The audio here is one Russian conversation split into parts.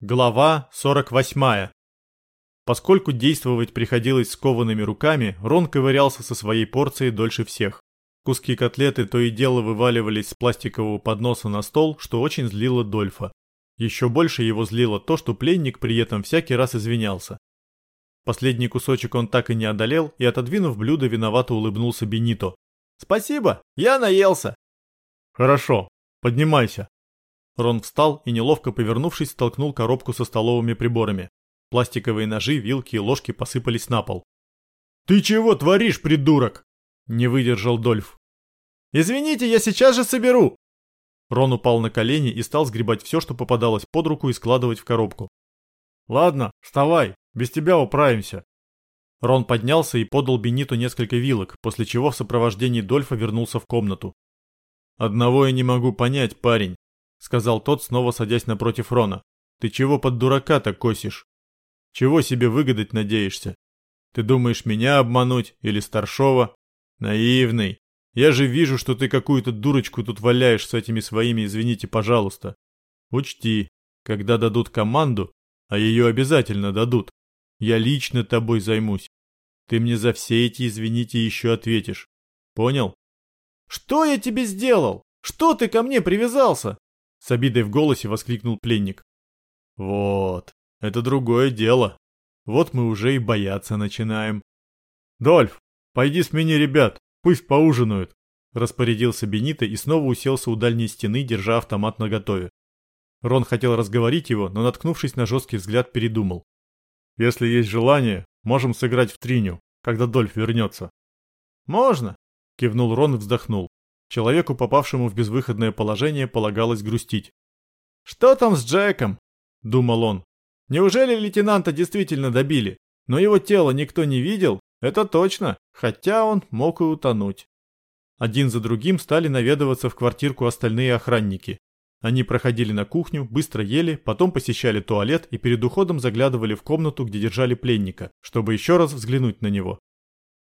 Глава 48. Поскольку действовать приходилось скованными руками, Рон ковырялся со своей порцией дольше всех. Куски котлеты то и дело вываливались с пластикового подноса на стол, что очень злило Дольфа. Еще больше его злило то, что пленник при этом всякий раз извинялся. Последний кусочек он так и не одолел и, отодвинув блюдо, виновато улыбнулся Бенито. «Спасибо, я наелся!» «Хорошо, поднимайся!» Рон встал и, неловко повернувшись, столкнул коробку со столовыми приборами. Пластиковые ножи, вилки и ложки посыпались на пол. «Ты чего творишь, придурок?» – не выдержал Дольф. «Извините, я сейчас же соберу!» Рон упал на колени и стал сгребать все, что попадалось под руку и складывать в коробку. «Ладно, вставай, без тебя управимся». Рон поднялся и подал Бениту несколько вилок, после чего в сопровождении Дольфа вернулся в комнату. «Одного я не могу понять, парень. — сказал тот, снова садясь напротив Рона. «Ты чего под дурака-то косишь? Чего себе выгадать надеешься? Ты думаешь меня обмануть или старшова? Наивный. Я же вижу, что ты какую-то дурочку тут валяешь с этими своими «извините, пожалуйста». Учти, когда дадут команду, а ее обязательно дадут, я лично тобой займусь. Ты мне за все эти «извините» еще ответишь. Понял? «Что я тебе сделал? Что ты ко мне привязался?» С обидой в голосе воскликнул пленник. Вот, это другое дело. Вот мы уже и бояться начинаем. Дольф, пойди смени ребят, пусть поужинают. Распорядился Бенито и снова уселся у дальней стены, держа автомат наготове. Рон хотел разговорить его, но, наткнувшись на жесткий взгляд, передумал. «Если есть желание, можем сыграть в триню, когда Дольф вернется». «Можно», — кивнул Рон и вздохнул. Человеку, попавшему в безвыходное положение, полагалось грустить. «Что там с Джеком?» – думал он. «Неужели лейтенанта действительно добили? Но его тело никто не видел, это точно, хотя он мог и утонуть». Один за другим стали наведываться в квартирку остальные охранники. Они проходили на кухню, быстро ели, потом посещали туалет и перед уходом заглядывали в комнату, где держали пленника, чтобы еще раз взглянуть на него.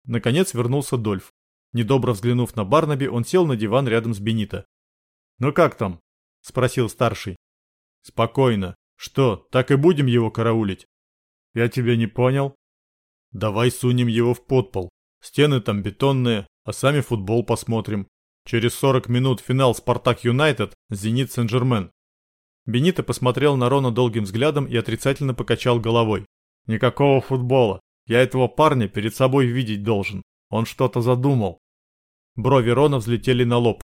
Наконец вернулся Дольф. Недобро взглянув на Барнаби, он сел на диван рядом с Бенито. «Ну как там?» – спросил старший. «Спокойно. Что, так и будем его караулить?» «Я тебя не понял». «Давай сунем его в подпол. Стены там бетонные, а сами футбол посмотрим. Через 40 минут финал Спартак Юнайтед, Зенит Сен-Жермен». Бенито посмотрел на Рона долгим взглядом и отрицательно покачал головой. «Никакого футбола. Я этого парня перед собой видеть должен. Он что-то задумал. Брови Рона взлетели на лоб.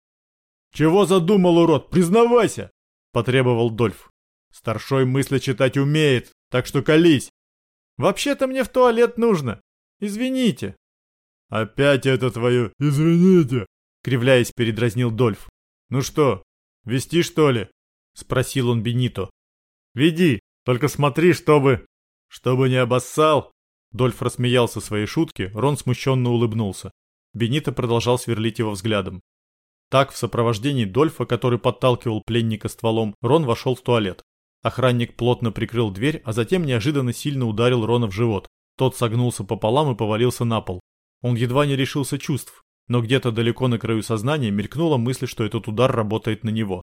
«Чего задумал, урод? Признавайся!» – потребовал Дольф. «Старшой мысли читать умеет, так что колись!» «Вообще-то мне в туалет нужно. Извините!» «Опять это твое «извините!» – кривляясь передразнил Дольф. «Ну что, вести что ли?» – спросил он Бенито. «Веди, только смотри, чтобы...» «Чтобы не обоссал!» Дольф рассмеялся своей шутке, Рон смущенно улыбнулся. Бенито продолжал сверлить его взглядом. Так, в сопровождении Дольфа, который подталкивал пленника стволом, Рон вошел в туалет. Охранник плотно прикрыл дверь, а затем неожиданно сильно ударил Рона в живот. Тот согнулся пополам и повалился на пол. Он едва не решился чувств, но где-то далеко на краю сознания мелькнула мысль, что этот удар работает на него.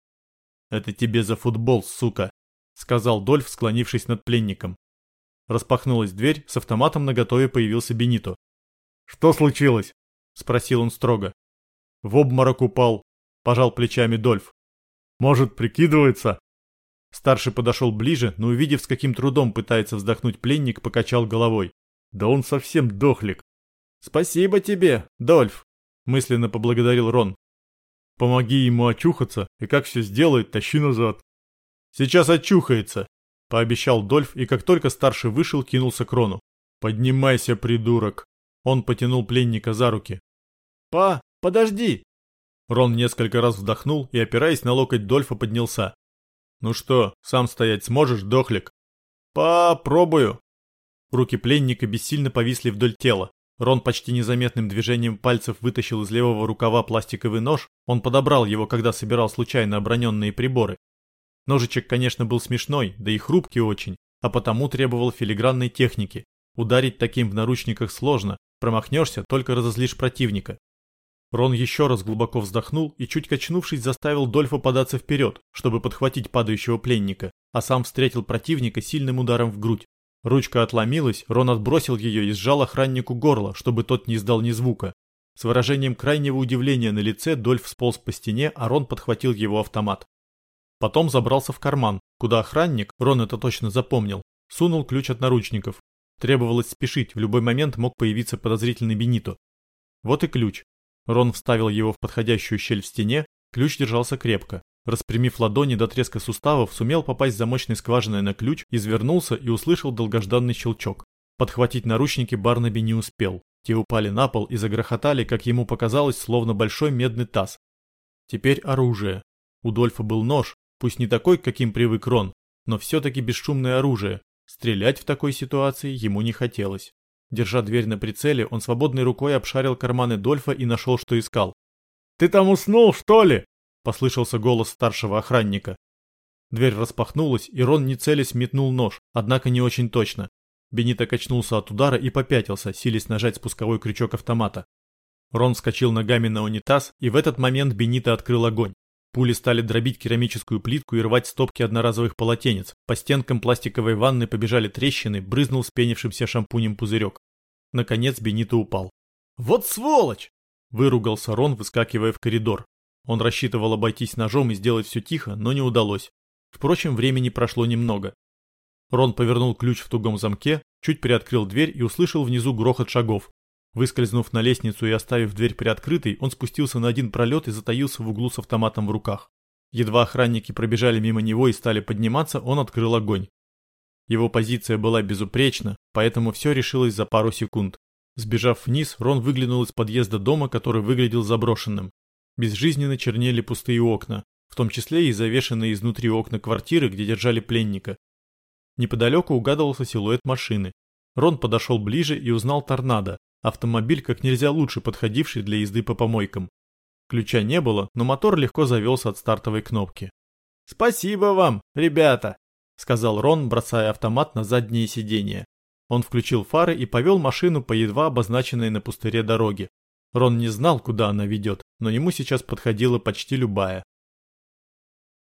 «Это тебе за футбол, сука!» — сказал Дольф, склонившись над пленником. Распахнулась дверь, с автоматом наготове появился Бенито. «Что случилось?» — спросил он строго. «В обморок упал», — пожал плечами Дольф. «Может, прикидывается?» Старший подошел ближе, но увидев, с каким трудом пытается вздохнуть пленник, покачал головой. «Да он совсем дохлик». «Спасибо тебе, Дольф», — мысленно поблагодарил Рон. «Помоги ему очухаться, и как все сделает, тащи назад». «Сейчас очухается», — пообещал Дольф, и как только старший вышел, кинулся к Рону. «Поднимайся, придурок!» Он потянул пленника за руки. «Па, подожди!» Рон несколько раз вдохнул и, опираясь на локоть Дольфа, поднялся. «Ну что, сам стоять сможешь, дохлик?» «Попробую!» Руки пленника бессильно повисли вдоль тела. Рон почти незаметным движением пальцев вытащил из левого рукава пластиковый нож. Он подобрал его, когда собирал случайно оброненные приборы. Ножичек, конечно, был смешной, да и хрупкий очень, а потому требовал филигранной техники. Ударить таким в наручниках сложно, Промахнешься, только разозлишь противника. Рон еще раз глубоко вздохнул и, чуть качнувшись, заставил Дольфа податься вперед, чтобы подхватить падающего пленника. а сам встретил противника сильным ударом в грудь. Ручка отломилась, Рон отбросил ее и сжал охраннику горло, чтобы тот не издал ни звука. С выражением крайнего удивления на лице Дольф сполз по стене, а Рон подхватил его автомат. Потом забрался в карман, куда охранник, Рон это точно запомнил, сунул ключ от наручников. Требовалось спешить, в любой момент мог появиться подозрительный Бенито. Вот и ключ. Рон вставил его в подходящую щель в стене, ключ держался крепко. Распрямив ладони до треска суставов, сумел попасть замочной скважиной на ключ, извернулся и услышал долгожданный щелчок. Подхватить наручники Барнаби не успел. Те упали на пол и загрохотали, как ему показалось, словно большой медный таз. Теперь оружие. У Дольфа был нож, пусть не такой, каким привык Рон, но все-таки бесшумное оружие. Стрелять в такой ситуации ему не хотелось. Держа дверь на прицеле, он свободной рукой обшарил карманы Дольфа и нашел, что искал. «Ты там уснул, что ли?» – послышался голос старшего охранника. Дверь распахнулась, и Рон, не целясь, метнул нож, однако не очень точно. Бенито качнулся от удара и попятился, силясь нажать спусковой крючок автомата. Рон вскочил ногами на унитаз, и в этот момент Бенито открыл огонь. Пули стали дробить керамическую плитку и рвать стопки одноразовых полотенец. По стенкам пластиковой ванны побежали трещины, брызнул с пенившимся шампунем пузырек. Наконец Бенито упал. «Вот сволочь!» – выругался Рон, выскакивая в коридор. Он рассчитывал обойтись ножом и сделать все тихо, но не удалось. Впрочем, времени прошло немного. Рон повернул ключ в тугом замке, чуть приоткрыл дверь и услышал внизу грохот шагов. Выскользнув на лестницу и оставив дверь приоткрытой, он спустился на один пролет и затаился в углу с автоматом в руках. Едва охранники пробежали мимо него и стали подниматься, он открыл огонь. Его позиция была безупречна, поэтому все решилось за пару секунд. Сбежав вниз, Рон выглянул из подъезда дома, который выглядел заброшенным. Безжизненно чернели пустые окна, в том числе и завешенные изнутри окна квартиры, где держали пленника. Неподалеку угадывался силуэт машины. Рон подошел ближе и узнал торнадо, автомобиль как нельзя лучше подходивший для езды по помойкам. Ключа не было, но мотор легко завелся от стартовой кнопки. «Спасибо вам, ребята!» — сказал Рон, бросая автомат на заднее сиденье. Он включил фары и повел машину по едва обозначенной на пустыре дороге. Рон не знал, куда она ведет, но ему сейчас подходила почти любая.